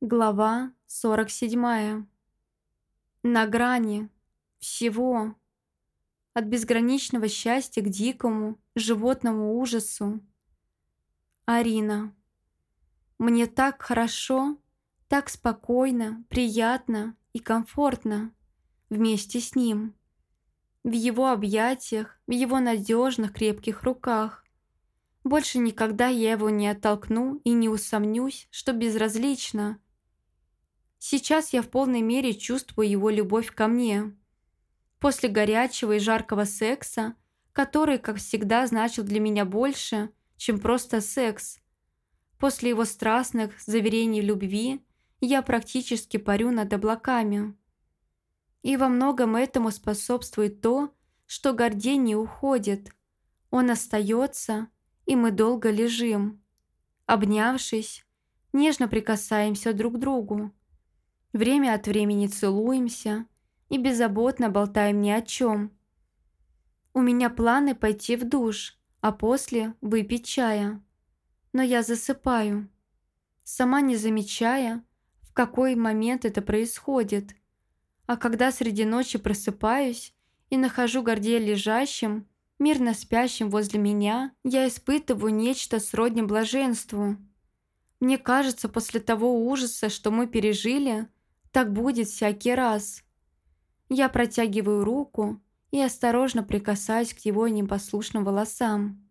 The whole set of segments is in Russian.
Глава 47. На грани. Всего. От безграничного счастья к дикому, животному ужасу. Арина. Мне так хорошо, так спокойно, приятно и комфортно вместе с ним. В его объятиях, в его надежных крепких руках. Больше никогда я его не оттолкну и не усомнюсь, что безразлично – Сейчас я в полной мере чувствую его любовь ко мне. После горячего и жаркого секса, который, как всегда, значил для меня больше, чем просто секс. После его страстных заверений любви я практически парю над облаками. И во многом этому способствует то, что Гордей не уходит. Он остается, и мы долго лежим. Обнявшись, нежно прикасаемся друг к другу. Время от времени целуемся и беззаботно болтаем ни о чем. У меня планы пойти в душ, а после выпить чая. Но я засыпаю, сама не замечая, в какой момент это происходит. А когда среди ночи просыпаюсь и нахожу Гордея лежащим, мирно спящим возле меня, я испытываю нечто сродни блаженству. Мне кажется, после того ужаса, что мы пережили – так будет всякий раз. Я протягиваю руку и осторожно прикасаюсь к его непослушным волосам.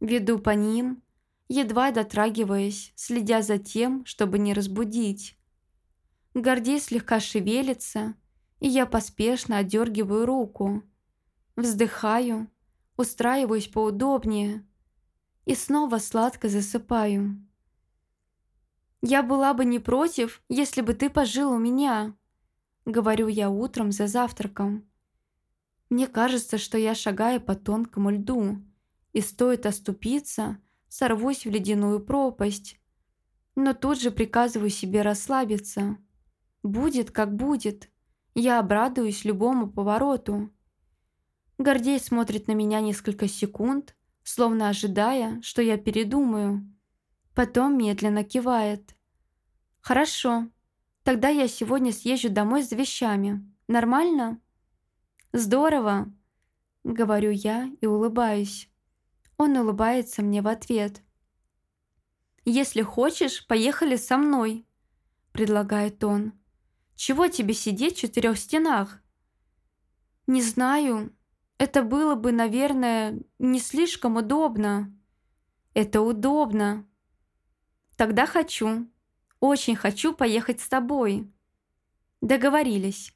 Веду по ним, едва дотрагиваясь, следя за тем, чтобы не разбудить. Гордей слегка шевелится, и я поспешно отдергиваю руку. Вздыхаю, устраиваюсь поудобнее и снова сладко засыпаю. «Я была бы не против, если бы ты пожил у меня», — говорю я утром за завтраком. Мне кажется, что я шагаю по тонкому льду, и стоит оступиться, сорвусь в ледяную пропасть. Но тут же приказываю себе расслабиться. Будет, как будет. Я обрадуюсь любому повороту. Гордей смотрит на меня несколько секунд, словно ожидая, что я передумаю. Потом медленно кивает. «Хорошо. Тогда я сегодня съезжу домой с вещами. Нормально?» «Здорово!» — говорю я и улыбаюсь. Он улыбается мне в ответ. «Если хочешь, поехали со мной», — предлагает он. «Чего тебе сидеть в четырех стенах?» «Не знаю. Это было бы, наверное, не слишком удобно». «Это удобно». «Тогда хочу», очень хочу поехать с тобой». Договорились.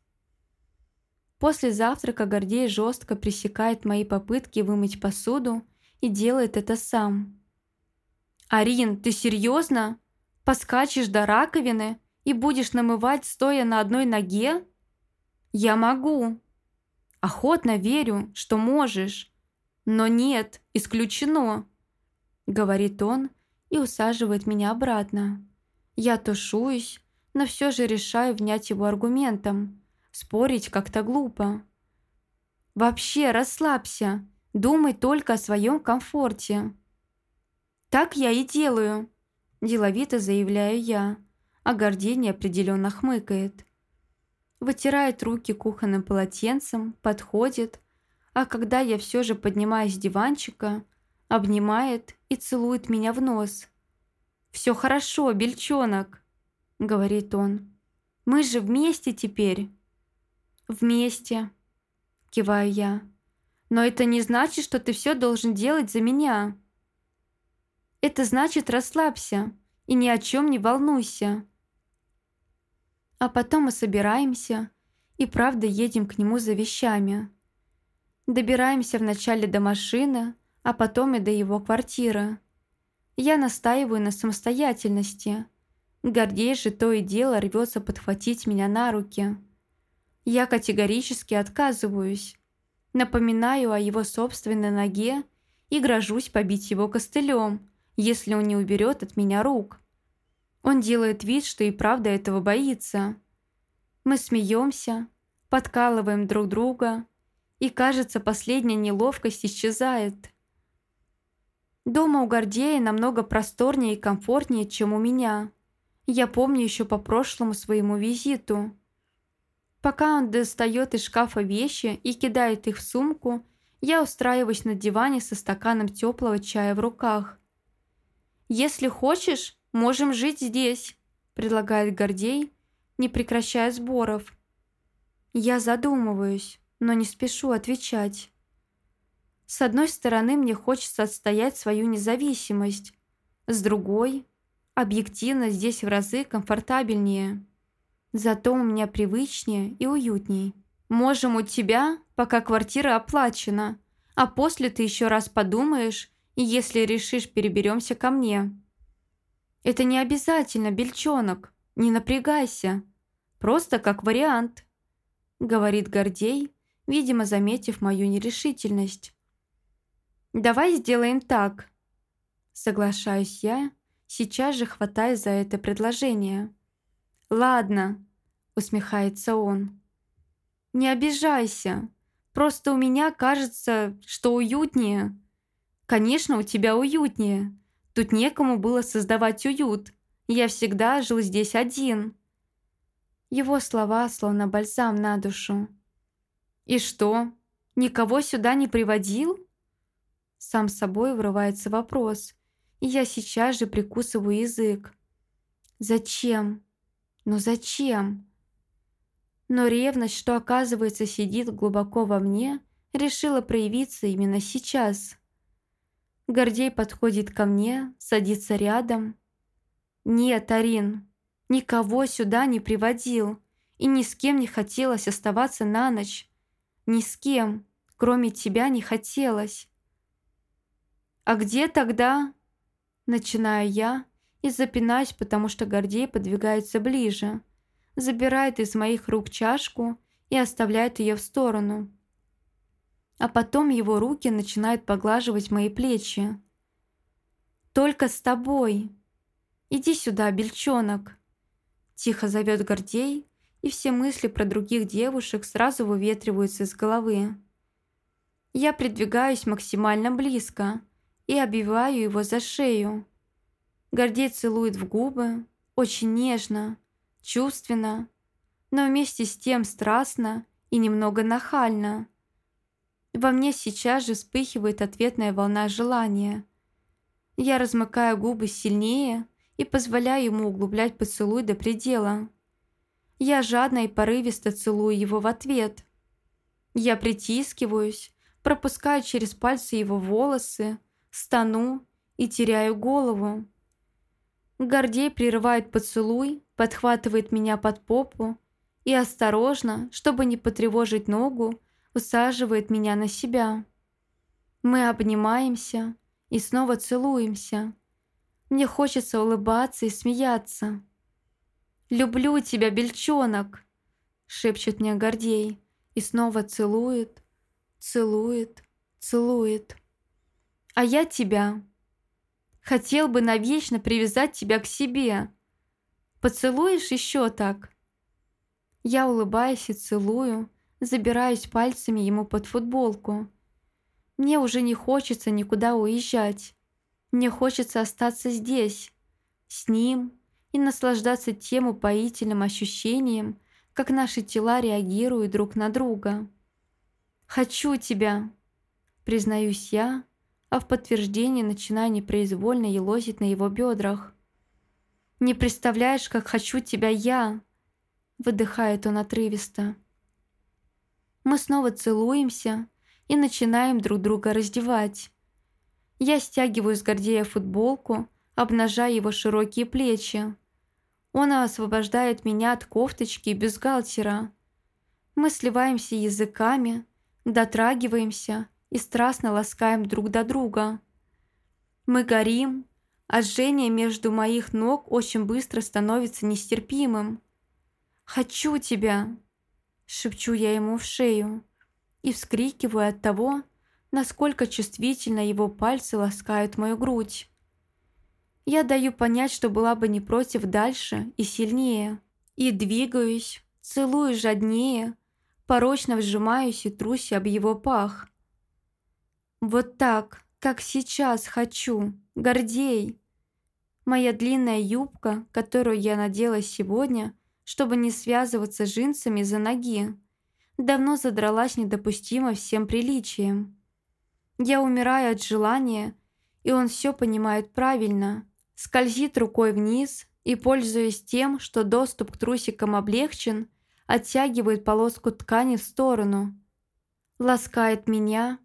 После завтрака Гордей жестко пресекает мои попытки вымыть посуду и делает это сам. «Арин, ты серьезно? Поскачешь до раковины и будешь намывать, стоя на одной ноге?» «Я могу. Охотно верю, что можешь. Но нет, исключено», — говорит он и усаживает меня обратно. Я тушуюсь, но все же решаю внять его аргументом. Спорить как-то глупо. «Вообще расслабься, думай только о своем комфорте». «Так я и делаю», – деловито заявляю я, а Гордей неопределенно хмыкает. Вытирает руки кухонным полотенцем, подходит, а когда я все же поднимаюсь с диванчика, обнимает и целует меня в нос – «Все хорошо, бельчонок», — говорит он. «Мы же вместе теперь». «Вместе», — киваю я. «Но это не значит, что ты все должен делать за меня». «Это значит расслабься и ни о чем не волнуйся». А потом мы собираемся и правда едем к нему за вещами. Добираемся вначале до машины, а потом и до его квартиры. Я настаиваю на самостоятельности. Гордей же то и дело рвется подхватить меня на руки. Я категорически отказываюсь. Напоминаю о его собственной ноге и грожусь побить его костылем, если он не уберет от меня рук. Он делает вид, что и правда этого боится. Мы смеемся, подкалываем друг друга, и, кажется, последняя неловкость исчезает. Дома у Гордея намного просторнее и комфортнее, чем у меня. Я помню еще по прошлому своему визиту. Пока он достает из шкафа вещи и кидает их в сумку, я устраиваюсь на диване со стаканом теплого чая в руках. «Если хочешь, можем жить здесь», – предлагает Гордей, не прекращая сборов. Я задумываюсь, но не спешу отвечать. С одной стороны, мне хочется отстоять свою независимость, с другой – объективно здесь в разы комфортабельнее. Зато у меня привычнее и уютней. Можем у тебя, пока квартира оплачена, а после ты еще раз подумаешь, и если решишь, переберемся ко мне. Это не обязательно, бельчонок, не напрягайся. Просто как вариант, говорит Гордей, видимо, заметив мою нерешительность. Давай сделаем так. Соглашаюсь я, сейчас же хватаясь за это предложение. «Ладно», — усмехается он. «Не обижайся. Просто у меня кажется, что уютнее. Конечно, у тебя уютнее. Тут некому было создавать уют. Я всегда жил здесь один». Его слова словно бальзам на душу. «И что, никого сюда не приводил?» Сам собой врывается вопрос, и я сейчас же прикусываю язык. «Зачем?» Но зачем? Но ревность, что оказывается сидит глубоко во мне, решила проявиться именно сейчас. Гордей подходит ко мне, садится рядом. «Нет, Арин, никого сюда не приводил, и ни с кем не хотелось оставаться на ночь. Ни с кем, кроме тебя, не хотелось». «А где тогда?» Начинаю я, и запинаюсь, потому что Гордей подвигается ближе, забирает из моих рук чашку и оставляет ее в сторону. А потом его руки начинают поглаживать мои плечи. «Только с тобой! Иди сюда, бельчонок!» Тихо зовет Гордей, и все мысли про других девушек сразу выветриваются из головы. Я придвигаюсь максимально близко и обиваю его за шею. Гордей целует в губы, очень нежно, чувственно, но вместе с тем страстно и немного нахально. Во мне сейчас же вспыхивает ответная волна желания. Я размыкаю губы сильнее и позволяю ему углублять поцелуй до предела. Я жадно и порывисто целую его в ответ. Я притискиваюсь, пропускаю через пальцы его волосы, стану и теряю голову. Гордей прерывает поцелуй, подхватывает меня под попу и осторожно, чтобы не потревожить ногу, усаживает меня на себя. Мы обнимаемся и снова целуемся. Мне хочется улыбаться и смеяться. «Люблю тебя, бельчонок!» — шепчет мне Гордей и снова целует, целует, целует. «А я тебя!» Хотел бы навечно привязать тебя к себе. Поцелуешь еще так?» Я улыбаюсь и целую, забираюсь пальцами ему под футболку. Мне уже не хочется никуда уезжать. Мне хочется остаться здесь, с ним, и наслаждаться тем упоительным ощущением, как наши тела реагируют друг на друга. «Хочу тебя», — признаюсь я, а в подтверждение начинаю непроизвольно елозить на его бедрах. «Не представляешь, как хочу тебя я!» Выдыхает он отрывисто. Мы снова целуемся и начинаем друг друга раздевать. Я стягиваю с Гордея футболку, обнажая его широкие плечи. Он освобождает меня от кофточки и бюстгальтера. Мы сливаемся языками, дотрагиваемся – и страстно ласкаем друг до друга. Мы горим, а жжение между моих ног очень быстро становится нестерпимым. «Хочу тебя!» – шепчу я ему в шею и вскрикиваю от того, насколько чувствительно его пальцы ласкают мою грудь. Я даю понять, что была бы не против дальше и сильнее, и двигаюсь, целую жаднее, порочно вжимаюсь и трусь об его пах. Вот так, как сейчас хочу, Гордей. Моя длинная юбка, которую я надела сегодня, чтобы не связываться джинсами за ноги, давно задралась недопустимо всем приличием. Я умираю от желания, и он все понимает правильно. Скользит рукой вниз и, пользуясь тем, что доступ к трусикам облегчен, оттягивает полоску ткани в сторону. Ласкает меня.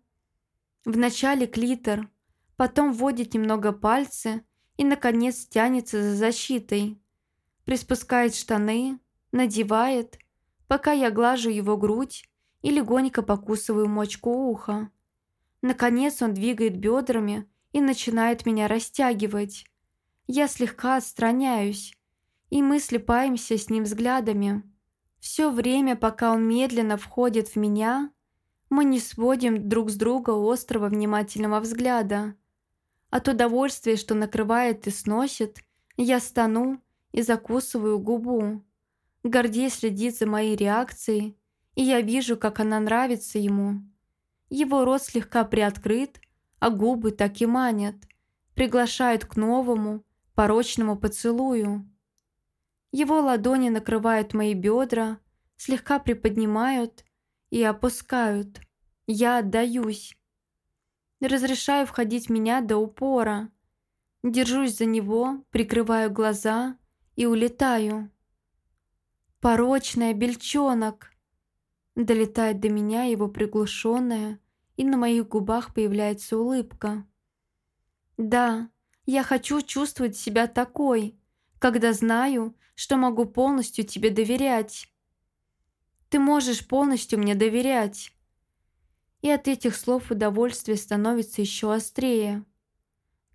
Вначале клитор, потом вводит немного пальцы и, наконец, тянется за защитой. Приспускает штаны, надевает, пока я глажу его грудь и легонько покусываю мочку уха. Наконец он двигает бедрами и начинает меня растягивать. Я слегка отстраняюсь, и мы слепаемся с ним взглядами. Все время, пока он медленно входит в меня, мы не сводим друг с друга острого внимательного взгляда. От удовольствия, что накрывает и сносит, я стану и закусываю губу. Гордей следит за моей реакцией, и я вижу, как она нравится ему. Его рот слегка приоткрыт, а губы так и манят, приглашают к новому, порочному поцелую. Его ладони накрывают мои бедра, слегка приподнимают и опускают. Я отдаюсь. Разрешаю входить меня до упора. Держусь за него, прикрываю глаза и улетаю. «Порочная, бельчонок!» Долетает до меня его приглушенная, и на моих губах появляется улыбка. «Да, я хочу чувствовать себя такой, когда знаю, что могу полностью тебе доверять. Ты можешь полностью мне доверять». И от этих слов удовольствие становится еще острее.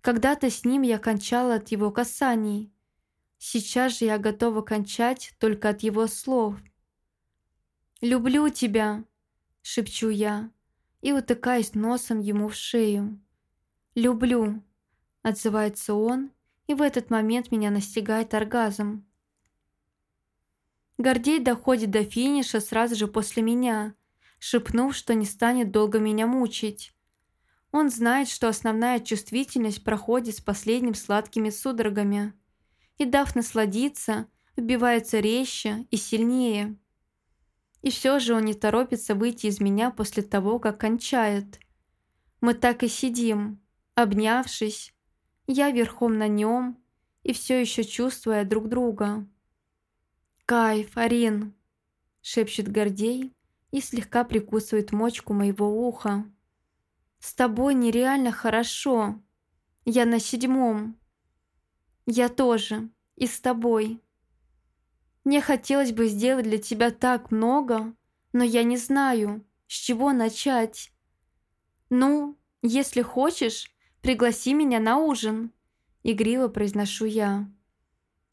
Когда-то с ним я кончала от его касаний. Сейчас же я готова кончать только от его слов – «Люблю тебя!» – шепчу я и утыкаюсь носом ему в шею. «Люблю!» – отзывается он, и в этот момент меня настигает оргазм. Гордей доходит до финиша сразу же после меня, шепнув, что не станет долго меня мучить. Он знает, что основная чувствительность проходит с последним сладкими судорогами, и, дав насладиться, вбивается резче и сильнее. И все же он не торопится выйти из меня после того, как кончает. Мы так и сидим, обнявшись, я верхом на нем и все еще чувствуя друг друга. «Кайф, Арин!» – шепчет Гордей и слегка прикусывает мочку моего уха. «С тобой нереально хорошо. Я на седьмом. Я тоже. И с тобой». Мне хотелось бы сделать для тебя так много, но я не знаю, с чего начать. Ну, если хочешь, пригласи меня на ужин, игриво произношу я.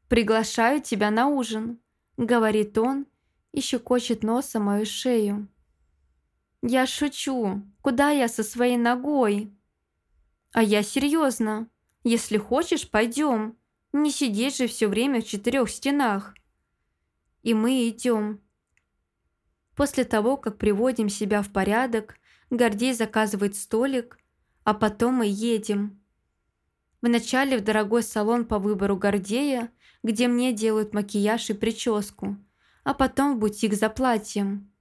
Приглашаю тебя на ужин, говорит он и щекочет носом мою шею. Я шучу. Куда я со своей ногой? А я серьезно. Если хочешь, пойдем. Не сидеть же все время в четырех стенах и мы идем. После того, как приводим себя в порядок, Гордей заказывает столик, а потом мы едем. Вначале в дорогой салон по выбору Гордея, где мне делают макияж и прическу, а потом в бутик за платьем.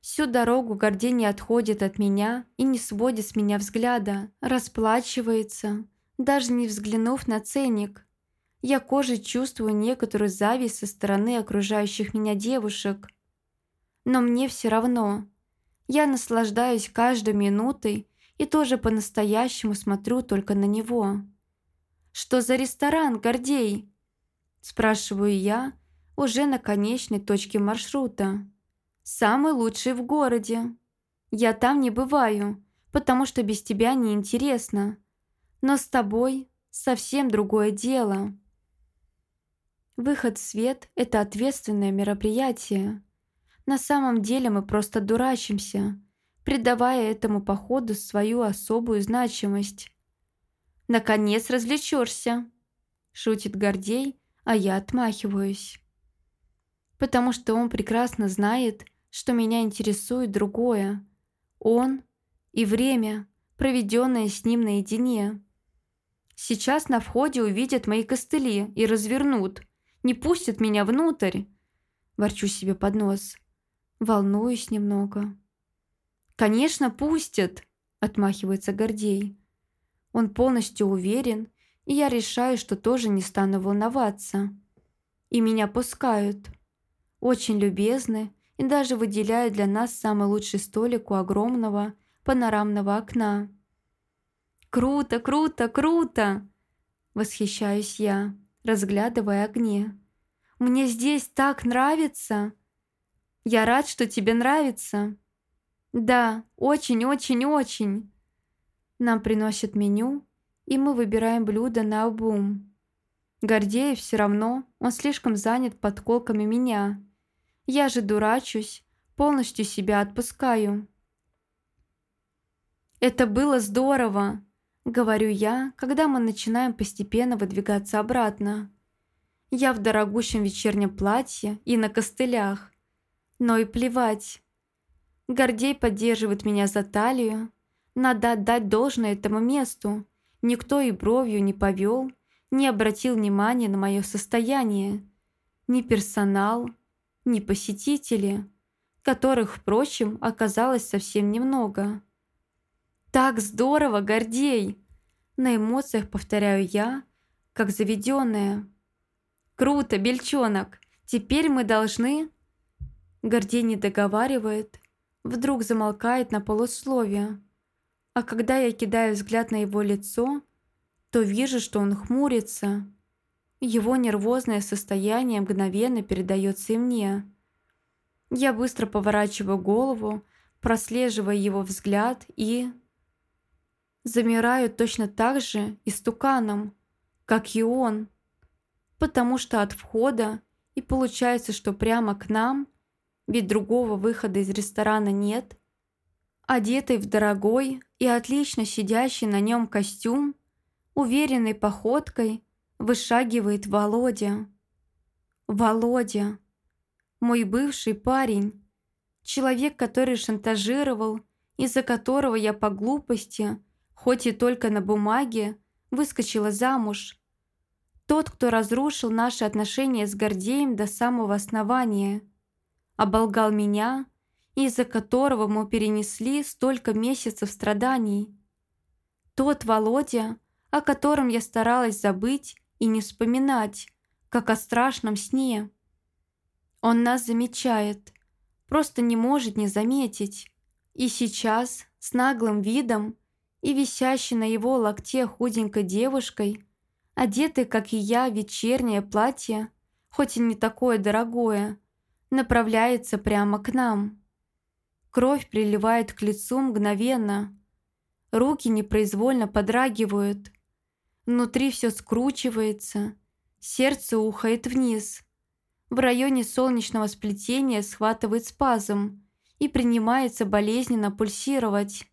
Всю дорогу Гордей не отходит от меня и не сводит с меня взгляда, расплачивается, даже не взглянув на ценник. Я кожей чувствую некоторую зависть со стороны окружающих меня девушек. Но мне все равно. Я наслаждаюсь каждой минутой и тоже по-настоящему смотрю только на него. «Что за ресторан, Гордей?» Спрашиваю я уже на конечной точке маршрута. «Самый лучший в городе. Я там не бываю, потому что без тебя неинтересно. Но с тобой совсем другое дело». Выход в свет – это ответственное мероприятие. На самом деле мы просто дурачимся, придавая этому походу свою особую значимость. «Наконец развлечешься!» – шутит Гордей, а я отмахиваюсь. Потому что он прекрасно знает, что меня интересует другое. Он и время, проведенное с ним наедине. Сейчас на входе увидят мои костыли и развернут. Не пустят меня внутрь. Ворчу себе под нос. Волнуюсь немного. «Конечно, пустят!» – отмахивается Гордей. Он полностью уверен, и я решаю, что тоже не стану волноваться. И меня пускают. Очень любезны и даже выделяют для нас самый лучший столик у огромного панорамного окна. «Круто, круто, круто!» Восхищаюсь я, разглядывая огни. «Мне здесь так нравится!» «Я рад, что тебе нравится!» «Да, очень-очень-очень!» Нам приносят меню, и мы выбираем блюдо на обум. Гордеев все равно, он слишком занят подколками меня. Я же дурачусь, полностью себя отпускаю. «Это было здорово!» — говорю я, когда мы начинаем постепенно выдвигаться обратно. Я в дорогущем вечернем платье и на костылях. Но и плевать. Гордей поддерживает меня за талию. Надо отдать должное этому месту. Никто и бровью не повел, не обратил внимания на мое состояние. Ни персонал, ни посетители, которых, впрочем, оказалось совсем немного. «Так здорово, Гордей!» На эмоциях повторяю я, как заведенная. «Круто, бельчонок! Теперь мы должны...» Гордей не договаривает, вдруг замолкает на полусловие. А когда я кидаю взгляд на его лицо, то вижу, что он хмурится. Его нервозное состояние мгновенно передается и мне. Я быстро поворачиваю голову, прослеживая его взгляд и... Замираю точно так же истуканом, как и он. Потому что от входа, и получается, что прямо к нам, ведь другого выхода из ресторана нет, одетый в дорогой и отлично сидящий на нем костюм, уверенной походкой вышагивает Володя. Володя, мой бывший парень, человек, который шантажировал, из-за которого я по глупости, хоть и только на бумаге, выскочила замуж. Тот, кто разрушил наши отношения с Гордеем до самого основания, оболгал меня из-за которого мы перенесли столько месяцев страданий. Тот Володя, о котором я старалась забыть и не вспоминать, как о страшном сне. Он нас замечает, просто не может не заметить. И сейчас, с наглым видом и висящей на его локте худенькой девушкой, одетой, как и я, вечернее платье, хоть и не такое дорогое, направляется прямо к нам. Кровь приливает к лицу мгновенно. Руки непроизвольно подрагивают. Внутри все скручивается. Сердце ухает вниз. В районе солнечного сплетения схватывает спазм и принимается болезненно пульсировать.